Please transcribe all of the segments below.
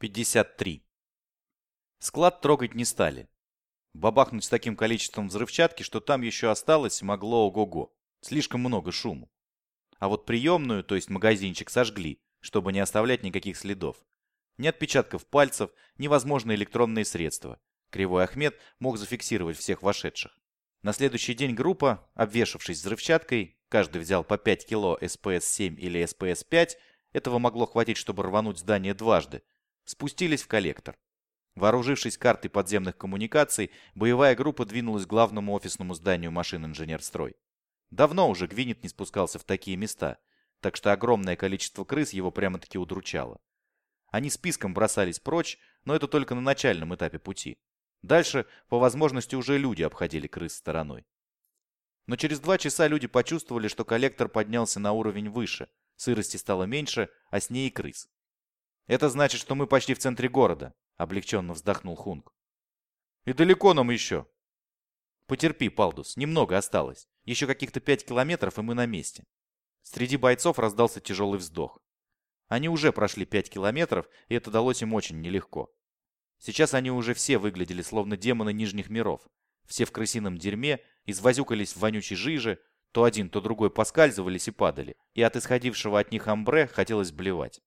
53. Склад трогать не стали. Бабахнуть с таким количеством взрывчатки, что там еще осталось, могло ого-го. Слишком много шуму. А вот приемную, то есть магазинчик, сожгли, чтобы не оставлять никаких следов. Ни отпечатков пальцев, ни возможные электронные средства. Кривой Ахмед мог зафиксировать всех вошедших. На следующий день группа, обвешавшись взрывчаткой, каждый взял по 5 кило СПС-7 или СПС-5, этого могло хватить, чтобы рвануть здание дважды, спустились в коллектор. Вооружившись картой подземных коммуникаций, боевая группа двинулась к главному офисному зданию машин инженерстрой. Давно уже Гвинет не спускался в такие места, так что огромное количество крыс его прямо-таки удручало. Они списком бросались прочь, но это только на начальном этапе пути. Дальше, по возможности, уже люди обходили крыс стороной. Но через два часа люди почувствовали, что коллектор поднялся на уровень выше, сырости стало меньше, а с ней и крыс. «Это значит, что мы почти в центре города», — облегченно вздохнул Хунг. «И далеко нам еще?» «Потерпи, Палдус, немного осталось. Еще каких-то пять километров, и мы на месте». Среди бойцов раздался тяжелый вздох. Они уже прошли пять километров, и это далось им очень нелегко. Сейчас они уже все выглядели словно демоны Нижних миров. Все в крысином дерьме, извозюкались в вонючей жиже, то один, то другой поскальзывались и падали, и от исходившего от них амбре хотелось блевать.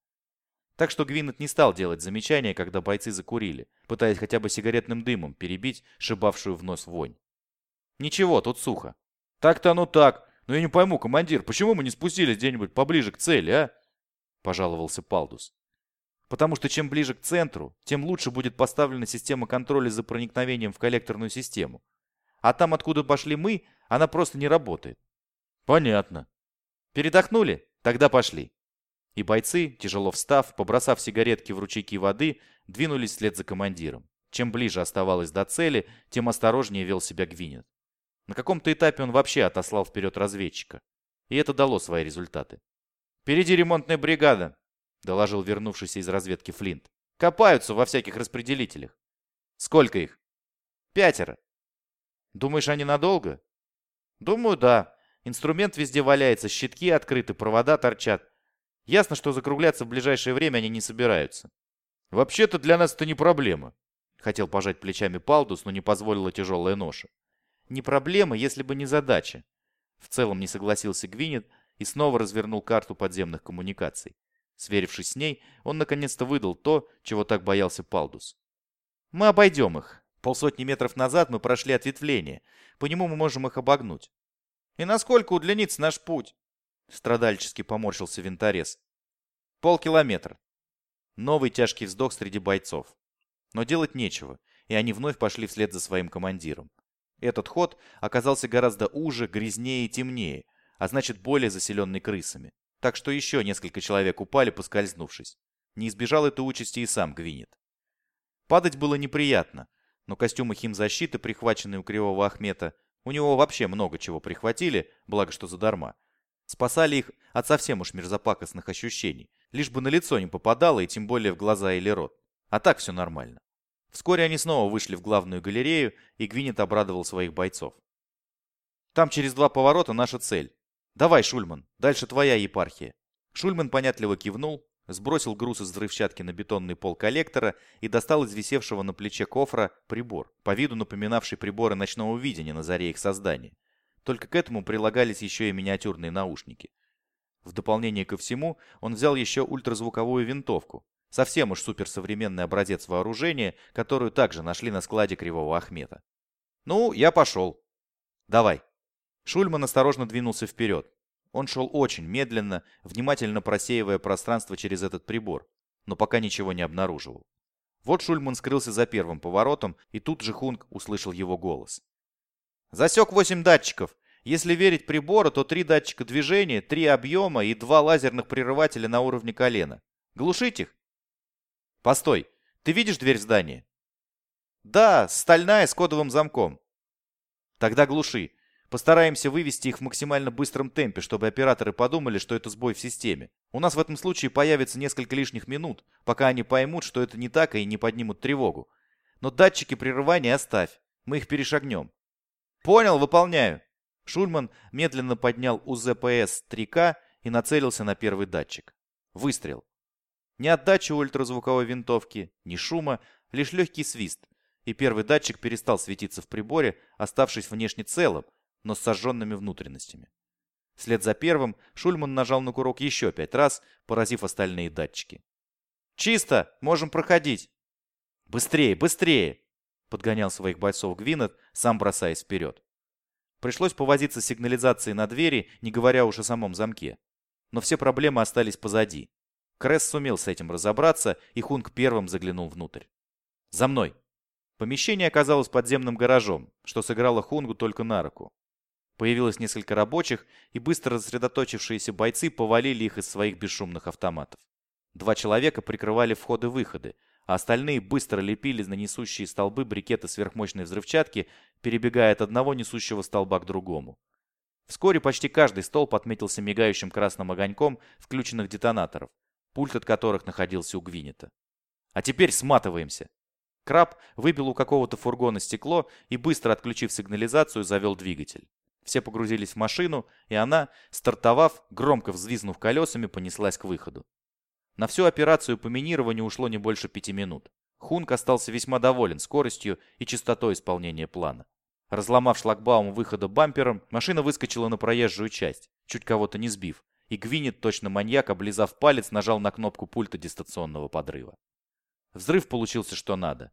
Так что Гвинет не стал делать замечания, когда бойцы закурили, пытаясь хотя бы сигаретным дымом перебить шибавшую в нос вонь. «Ничего, тут сухо». «Так-то оно так. Но я не пойму, командир, почему мы не спустились где-нибудь поближе к цели, а?» Пожаловался Палдус. «Потому что чем ближе к центру, тем лучше будет поставлена система контроля за проникновением в коллекторную систему. А там, откуда пошли мы, она просто не работает». «Понятно». «Передохнули? Тогда пошли». И бойцы, тяжело встав, побросав сигаретки в ручейки воды, двинулись вслед за командиром. Чем ближе оставалось до цели, тем осторожнее вел себя Гвинет. На каком-то этапе он вообще отослал вперед разведчика. И это дало свои результаты. «Впереди ремонтная бригада», — доложил вернувшийся из разведки Флинт. «Копаются во всяких распределителях». «Сколько их?» «Пятеро». «Думаешь, они надолго?» «Думаю, да. Инструмент везде валяется, щитки открыты, провода торчат. Ясно, что закругляться в ближайшее время они не собираются. «Вообще-то для нас это не проблема», — хотел пожать плечами Палдус, но не позволила тяжелая ноша. «Не проблема, если бы не задача», — в целом не согласился Гвинет и снова развернул карту подземных коммуникаций. Сверившись с ней, он наконец-то выдал то, чего так боялся Палдус. «Мы обойдем их. Полсотни метров назад мы прошли ответвление. По нему мы можем их обогнуть». «И насколько удлинится наш путь?» Страдальчески поморщился винторез. Полкилометра. Новый тяжкий вздох среди бойцов. Но делать нечего, и они вновь пошли вслед за своим командиром. Этот ход оказался гораздо уже, грязнее и темнее, а значит более заселенный крысами. Так что еще несколько человек упали, поскользнувшись. Не избежал этой участи и сам Гвинет. Падать было неприятно, но костюмы химзащиты, прихваченные у Кривого Ахмета, у него вообще много чего прихватили, благо что задарма, Спасали их от совсем уж мерзопакостных ощущений, лишь бы на лицо не попадало и тем более в глаза или рот. А так все нормально. Вскоре они снова вышли в главную галерею, и Гвинет обрадовал своих бойцов. «Там через два поворота наша цель. Давай, Шульман, дальше твоя епархия». Шульман понятливо кивнул, сбросил груз из взрывчатки на бетонный пол коллектора и достал из висевшего на плече кофра прибор, по виду напоминавший приборы ночного видения на заре их создания. Только к этому прилагались еще и миниатюрные наушники. В дополнение ко всему, он взял еще ультразвуковую винтовку. Совсем уж суперсовременный образец вооружения, которую также нашли на складе Кривого Ахмета. «Ну, я пошел». «Давай». Шульман осторожно двинулся вперед. Он шел очень медленно, внимательно просеивая пространство через этот прибор, но пока ничего не обнаруживал. Вот Шульман скрылся за первым поворотом, и тут же Хунг услышал его голос. Засек 8 датчиков. Если верить прибору, то 3 датчика движения, 3 объема и 2 лазерных прерывателя на уровне колена. Глушить их? Постой, ты видишь дверь в здании? Да, стальная с кодовым замком. Тогда глуши. Постараемся вывести их в максимально быстром темпе, чтобы операторы подумали, что это сбой в системе. У нас в этом случае появится несколько лишних минут, пока они поймут, что это не так и не поднимут тревогу. Но датчики прерывания оставь, мы их перешагнем. «Понял, выполняю». Шульман медленно поднял УЗПС 3К и нацелился на первый датчик. Выстрел. Ни отдачи ультразвуковой винтовки, ни шума, лишь легкий свист. И первый датчик перестал светиться в приборе, оставшись внешне целым, но с сожженными внутренностями. Вслед за первым Шульман нажал на курок еще пять раз, поразив остальные датчики. «Чисто! Можем проходить!» «Быстрее, быстрее!» — подгонял своих бойцов Гвинет, сам бросаясь вперед. Пришлось повозиться с сигнализацией на двери, не говоря уж о самом замке. Но все проблемы остались позади. Кресс сумел с этим разобраться, и Хунг первым заглянул внутрь. «За мной!» Помещение оказалось подземным гаражом, что сыграло Хунгу только на руку. Появилось несколько рабочих, и быстро рассредоточившиеся бойцы повалили их из своих бесшумных автоматов. Два человека прикрывали входы-выходы, а остальные быстро лепили на несущие столбы брикеты сверхмощной взрывчатки, перебегая от одного несущего столба к другому. Вскоре почти каждый столб отметился мигающим красным огоньком включенных детонаторов, пульт от которых находился у Гвинета. «А теперь сматываемся!» Краб выбил у какого-то фургона стекло и, быстро отключив сигнализацию, завел двигатель. Все погрузились в машину, и она, стартовав, громко взвизнув колесами, понеслась к выходу. На всю операцию по минированию ушло не больше пяти минут. Хунк остался весьма доволен скоростью и частотой исполнения плана. Разломав шлагбаум выхода бампером, машина выскочила на проезжую часть, чуть кого-то не сбив, и Гвинет, точно маньяк, облизав палец, нажал на кнопку пульта дистанционного подрыва. Взрыв получился что надо.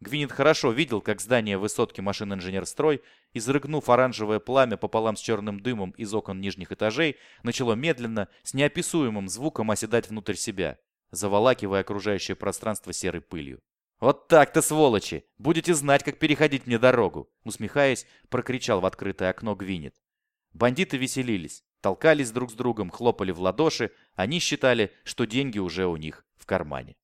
Гвинет хорошо видел, как здание высотки машин-инженерстрой, изрыгнув оранжевое пламя пополам с черным дымом из окон нижних этажей, начало медленно, с неописуемым звуком оседать внутрь себя, заволакивая окружающее пространство серой пылью. «Вот так-то, сволочи! Будете знать, как переходить мне дорогу!» Усмехаясь, прокричал в открытое окно Гвинет. Бандиты веселились, толкались друг с другом, хлопали в ладоши, они считали, что деньги уже у них в кармане.